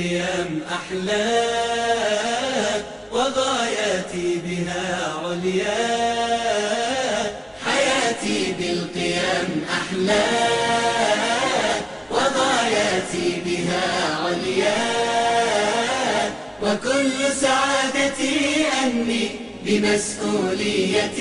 القيم أحلى وغاياتي بها عليا. حياتي بالقيم أحلى وغاياتي بها عليا. وكل سعادتي أني بمسؤولية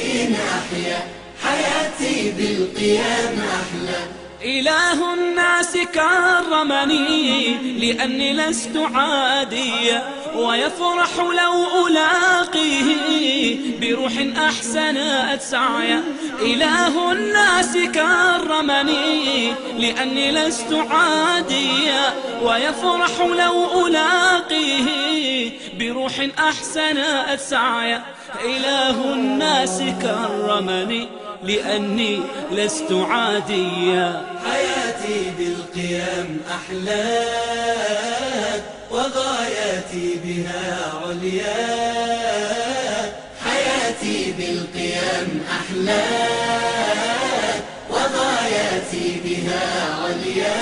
أحيا. حياتي بالقيام أحلى إله الناس كرمني لأني لست عاديا ويفرح لو ألاقيه بروح أحسنت سعيا إله الناس كرمني لأني لست عاديا ويفرح لو ألاقيه بروح أحسنت سعيا إله الناس كرمني لأني لست عاديا. حياتي بالقيام أحلى وغاياتي بها عليا. حياتي بالقيام أحلى وغاياتي بها عليا.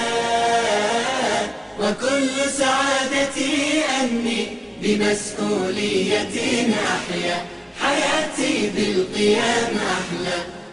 وكل سعادتي أني بمسؤولية أحيا. حياتي بالقيام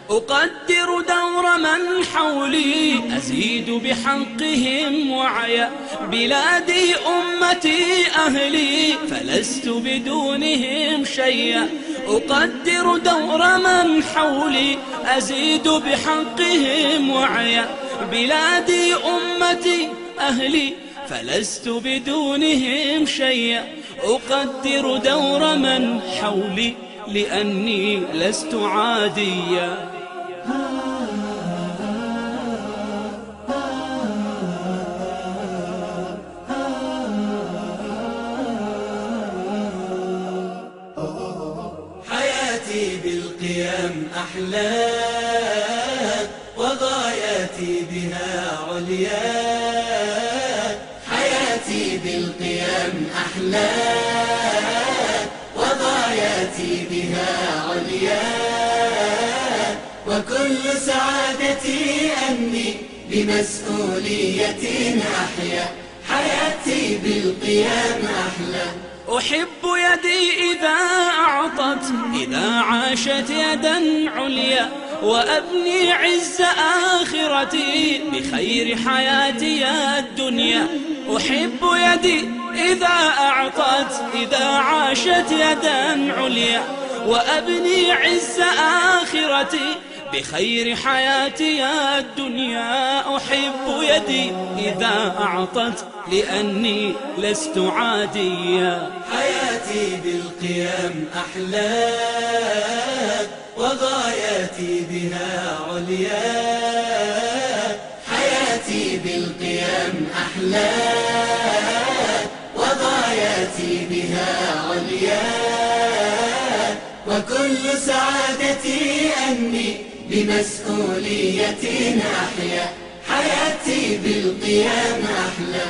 أقدر دور من حولي أزيد بحقهم وعيا بلادي أمتي أهلي فلست بدونهم شيئا. أقدر دور من حولي أزيد بحقهم وعيا بلادي أمتي أهلي فلست بدونهم شيئا. أقدر دور من حولي لأني لست عاديا. بالقيام أحلى وغاياتي بها عليا. حياتي بالقيام أحلى وغاياتي بها عليا. وكل سعادتي أني بمسؤولية أحيا. حياتي بالقيام أحلى. أحب يدي إذا أعطت إذا عاشت يدا عليا وأبني عز آخرتي بخير حياتي الدنيا. أحب يدي إذا أعطت إذا عاشت يدا عليا وأبني عز آخرتي بخير حياتي الدنيا أحب يدي إذا أعطت لأني لست عاديا. حياتي بالقيام أحلى وغاياتي بها عليا. حياتي بالقيام أحلى وغاياتي بها عليا. وكل سعادتي أني بمسؤوليتي نحيا حياتي بالقيام أحلى.